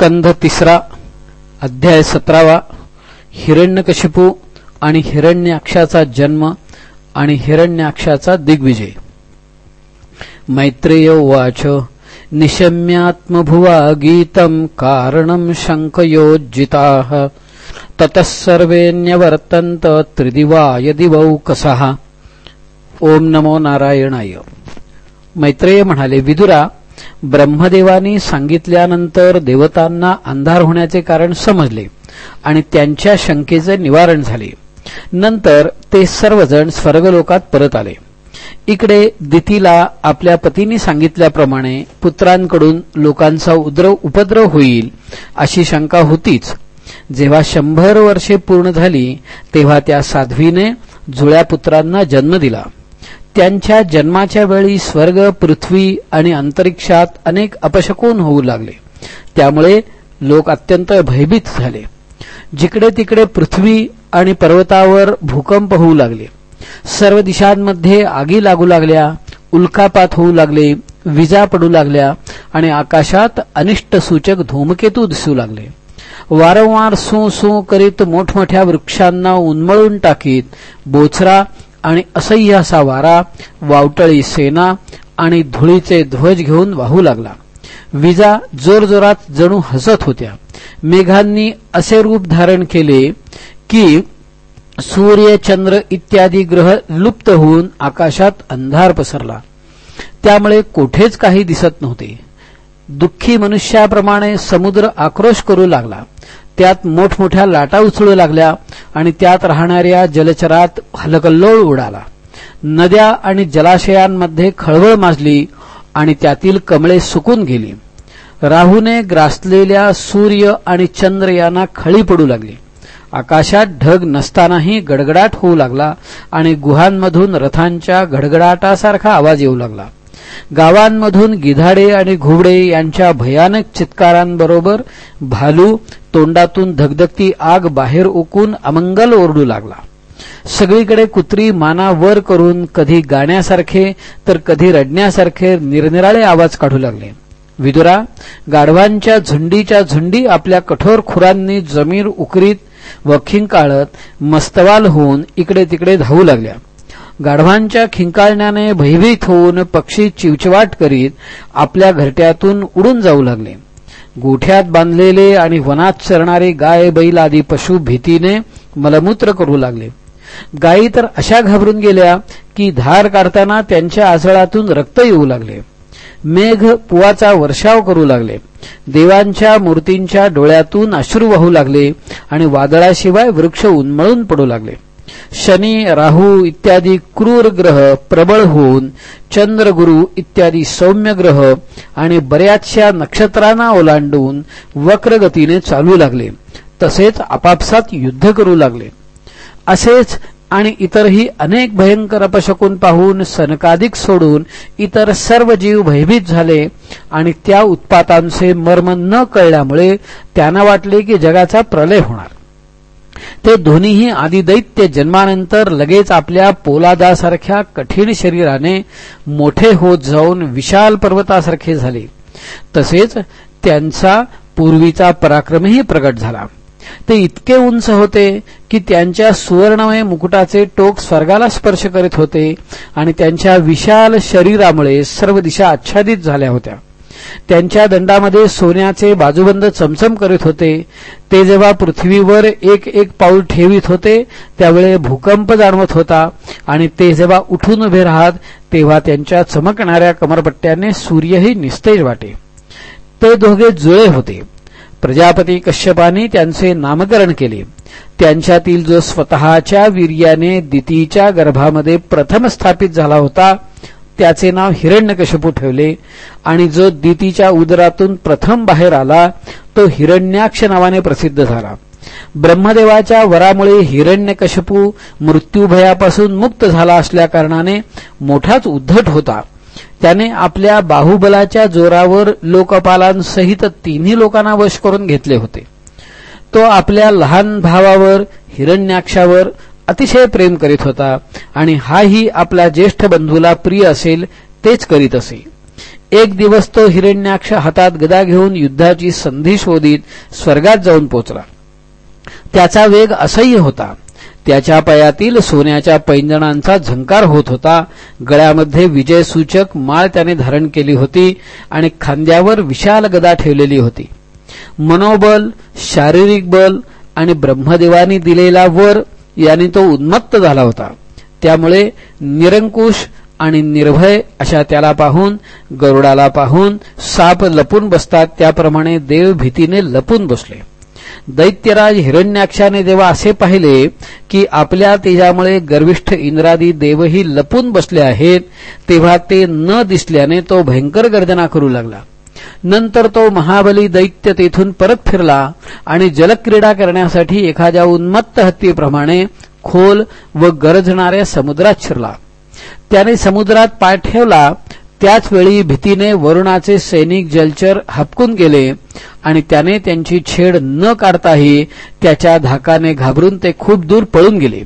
स्कंध तिसरा अध्याय सतरावा हिरण्यकशिपू आणि हिरण्याक्षाचा जन्म आणि हिरण्याक्षाचा दिग्विजय. मैत्रेय उवाच निशम्यात्मभुवा गीतं कारणं शङ्कयोज्जिताः ततः सर्वेण्यवर्तन्त त्रिदिवाय दिवौकसः। ओम नमो नारायणाय। मैत्रेय म्हणाले विदुरा ब्रह्मदेवानी सांगितल्यानंतर देवतांना अंधार होण्याचे कारण समजले आणि त्यांच्या शंकेचे निवारण झाले. नंतर ते सर्वजण स्वर्गलोकात परत आले. इकडे दितीला आपल्या पतीने सांगितल्याप्रमाणे पुत्रांकडून लोकांचा उद्रव उपद्रव होईल अशी शंका होतीच. जेव्हा शंभर वर्षे पूर्ण झाली तेव्हा त्या साध्वीने जुळ्या पुत्रांना जन्म दिला. त्यांच्या जन्माच्या वेळी स्वर्ग पृथ्वी आणि अंतरिक्षात अनेक अपशकून होऊ लागले. त्यामुळे लोक अत्यंत भयभीत झाले. जिकडे तिकडे पृथ्वी आणि पर्वतावर भूकंप होऊ लागले. सर्व दिशांमध्ये आगी लागू लागल्या उल्कापात होऊ लागले विजा पडू लागल्या आणि आकाशात अनिष्ट सूचक धूमकेतू दिसू लागले. वारंवार सू सू करीत मोठमोठ्या वृक्षांना उन्मळून टाकीत बोचरा आणि असह्य असा वारा वावटळी सेना आणि धुळीचे ध्वज घेऊन वाहू लागला. विजा जोरजोरात जणू हसत होत्या. मेघांनी असे रूप धारण केले की सूर्य चंद्र इत्यादी ग्रह लुप्त होऊन आकाशात अंधार पसरला. त्यामुळे कोठेच काही दिसत नव्हते. दुःखी मनुष्याप्रमाणे समुद्र आक्रोश करू लागला. त्यात मोठमोठ्या लाटा उचलू लागल्या. आणि त्यात राहणाऱ्या जलचरात हलकल्लोळ उडाला. नद्या आणि जलाशयांमध्ये खळबळ माजली आणि त्यातील कमळे सुकून गेली. राहूने ग्रासलेल्या सूर्य आणि चंद्र यांना खळी पडू लागली. आकाशात ढग नसतानाही गडगडाट होऊ लागला आणि गुहांमधून रथांच्या गडगडाटासारखा आवाज येऊ लागला. गावांमधून गिधाडे आणि घुबडे यांच्या भयानक चित्कारांबरोबर भालू तोंडातून धगधगती आग बाहेर ओकून अमंगल ओरडू लागला. सगळीकडे कुत्री माना वर करून कधी गाण्यासारखे तर कधी रडण्यासारखे निरनिराळे आवाज काढू लागले. विदुरा गाढवांच्या झुंडीच्या झुंडी आपल्या कठोर खुरांनी जमीर उकरीत व खिंकाळत मस्तवाल होऊन इकडे तिकडे धावू लागल्या. गाढवांच्या खिंकाळण्याने भयभीत होऊन पक्षी चिवचिवाट करीत आपल्या घरट्यातून उडून जाऊ लागले. गोठ्यात बांधलेले आणि वनात चरणारे गाय बैल आदी पशु भीतीने मलमूत्र करू लागले. गायी तर अशा घाबरून गेल्या की धार काढताना त्यांच्या आसळातून रक्त येऊ लागले. मेघ पुवाचा वर्षाव करू लागले. देवांच्या मूर्तींच्या डोळ्यातून अश्रू वाहू लागले आणि वादळाशिवाय वृक्ष उन्मळून पडू लागले. शनी राहू इत्यादी क्रूर ग्रह प्रबळ होऊन चंद्रगुरु इत्यादी सौम्य ग्रह आणि बऱ्याचशा नक्षत्रांना ओलांडून वक्रगतीने चालू लागले. तसेच आपापसात युद्ध करू लागले. असेच आणि इतरही अनेक भयंकर अपशकून पाहून सनकाधिक सोडून इतर सर्व जीव भयभीत झाले आणि त्या उत्पातांचे मर्म न कळल्यामुळे त्यांना वाटले की जगाचा प्रलय होणार. ते दोन्हीही आदिदैत्य जन्मानंतर लगेच आपल्या पोलादासारख्या कठीण शरीराने मोठे होत जाऊन विशाल पर्वतासारखे झाले. तसेच त्यांचा पूर्वीचा पराक्रमही प्रगट झाला. ते इतके उंच होते की त्यांच्या सुवर्णमय मुकुटाचे टोक स्वर्गाला स्पर्श करीत होते आणि त्यांच्या विशाल शरीरामुळे सर्व दिशा आच्छादित झाल्या होत्या. त्यांच्या दंडामध्ये सोन्याचे बाजूबंद चमचम करीत होते. ते जेव्हा पृथ्वीवर एक एक पाऊल ठेवित होते त्यावेळे भूकंप जाणवत होता आणि ते जेव्हा उठून उभे राहत तेव्हा त्यांच्या चमकणाऱ्या कमरपट्ट्याने सूर्यही निस्तेज वाटे. ते दोघे जुळे होते. प्रजापती कश्यपाने त्यांचे नामकरण केले. त्यांच्यातील जो स्वतःच्या वीर्याने दितीच्या गर्भामध्ये प्रथम स्थापित झाला होता त्याचे नाव हिरण्यकशपू ठेवले. आणि जो दितीच्या उदरातून प्रथम बाहेर आला तो हिरण्याक्ष नावाने प्रसिद्ध झाला. ब्रह्मदेवाच्या वरामुळे हिरण्यकशपू मृत्यूभयापासून मुक्त झाला असल्याकारणाने मोठाच उद्धट होता. त्याने आपल्या बाहुबलाच्या जोरावर लोकपालांसहित तिन्ही लोकांना वश करून घेतले होते. तो आपल्या लहान भावावर हिरण्याक्षावर अतिशय प्रेम करीत होता आणि हाही आपल्या ज्येष्ठ बंधूला प्रिय असेल तेच करीत असे. एक दिवस तो हिरण्याक्ष हातात गदा घेऊन युद्धाची संधी शोधित स्वर्गात जाऊन पोचला. त्याचा वेग असह्य होता. त्याच्या पायातील सोन्याच्या पैंजणांचा झंकार होत होता. गळ्यामध्ये विजयसूचक माळ त्याने धारण केली होती आणि खांद्यावर विशाल गदा ठेवलेली होती. मनोबल शारीरिक बल आणि ब्रह्मदेवानी दिलेला वर याने तो उन्मत्त झाला होता. त्यामुळे निरंकुश आणि निर्भय अशा त्याला पाहून गरुडाला पाहून साप लपून बसतात. त्याप्रमाणे देव भीतीने लपून बसले. दैत्यराज हिरण्याक्षाने जेव्हा असे पाहिले की आपल्या तेजामुळे गर्विष्ठ इंद्रादी देवही लपून बसले आहेत तेव्हा ते न दिसल्याने तो भयंकर गर्जना करू लागला. नंतर तो महाबली दैत्य तेथून परत फिरला आणि जलक्रीडा करण्यासाठी एखाद्या उन्मत्त हत्तीप्रमाणे खोल व गरजणाऱ्या समुद्रात शिरला. त्याने समुद्रात पाय ठेवला. त्याच वेळी भीतीने वरुणाचे सैनिक जलचर हपकून गेले आणि त्याने त्यांची छेड न काढताही त्याच्या धाकाने घाबरून ते खूप दूर पळून गेले.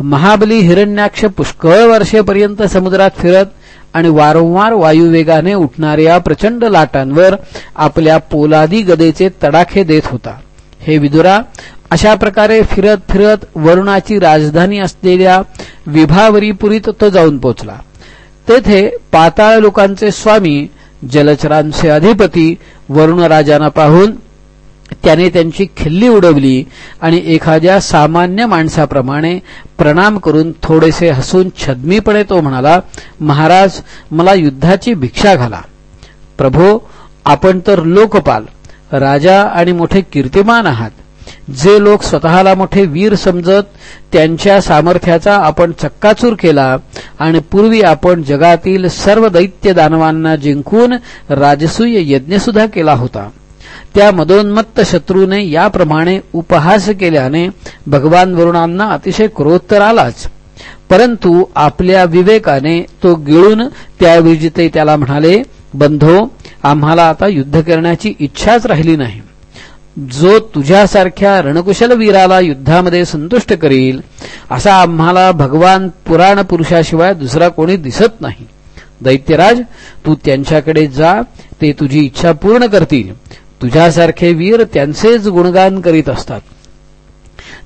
महाबली हिरण्याक्ष पुष्कळ वर्षेपर्यंत समुद्रात फिरत आणि वारंवार वायुवेगाने उठणाऱ्या प्रचंड लाटांवर आपल्या पोलादी गदेचे तडाखे देत होता. हे विदुरा अशा प्रकारे फिरत फिरत वरुणाची राजधानी असलेल्या विभावरीपुरीत तो जाऊन पोचला. तेथे पाताळ लोकांचे स्वामी जलचरांचे अधिपती वरुणराजांना पाहून त्याने त्यांची खिल्ली उडवली आणि एखाद्या सामान्य माणसाप्रमाणे प्रणाम करून थोडेसे हसून छद्मीपणे तो म्हणाला महाराज मला युद्धाची भिक्षा घाला. प्रभो आपण तर लोकपाल राजा आणि मोठे कीर्तिमान आहात. जे लोक स्वतःला मोठे वीर समजत त्यांच्या सामर्थ्याचा आपण चक्काचूर केला आणि पूर्वी आपण जगातील सर्व दैत्य दानवांना जिंकून राजसूय यज्ञसुद्धा केला होता. त्या मदोन्मत्त शत्रूने याप्रमाणे उपहास केल्याने भगवान वरुणांना अतिशय क्रोध आलाच. परंतु आपल्या विवेकाने तो गिळून त्या विजिते त्याला म्हणाले बंधो आम्हाला आता युद्ध करण्याची इच्छाच राहिली नाही. जो तुझ्यासारख्या रणकुशल वीराला युद्धामध्ये संतुष्ट करील असा आम्हाला भगवान पुराण पुरुषाशिवाय दुसरा कोणी दिसत नाही. दैत्यराज तू त्यांच्याकडे जा ते तुझी इच्छा पूर्ण करतील. तुझ्यासारखे वीर त्यांचेच गुणगान करीत असतात.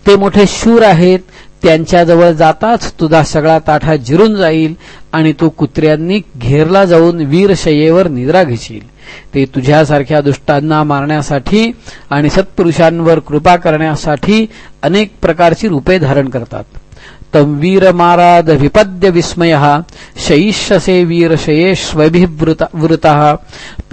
ते मोठे शूर आहेत त्यांच्याजवळ जाताच तुझा सगळा ताठा जिरून जाईल आणि तू कुत्र्यांनी घेरला जाऊन वीरशयेवर निद्रा घेशील. ते तुझ्यासारख्या दुष्टांना मारण्यासाठी आणि सत्पुरुषांवर कृपा करण्यासाठी अनेक प्रकारची रूपे धारण करतात. तम माराद विपद्य विस्मय शैष्यसे वीरशयेष्वभिवृत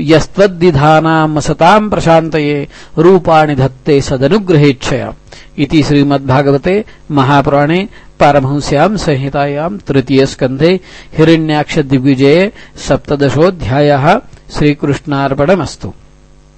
यस्त्वद्दिधानामसतां प्रशान्तये रूपाणि धत्ते सदनुग्रहेच्छया। इति श्रीमद्भागवते महापुराणे पारमहंस्यां संहितायां तृतीयस्कन्धे हिरण्याक्षदिग्विजये सप्तदशोऽध्यायः। श्रीकृष्णार्पणमस्तु।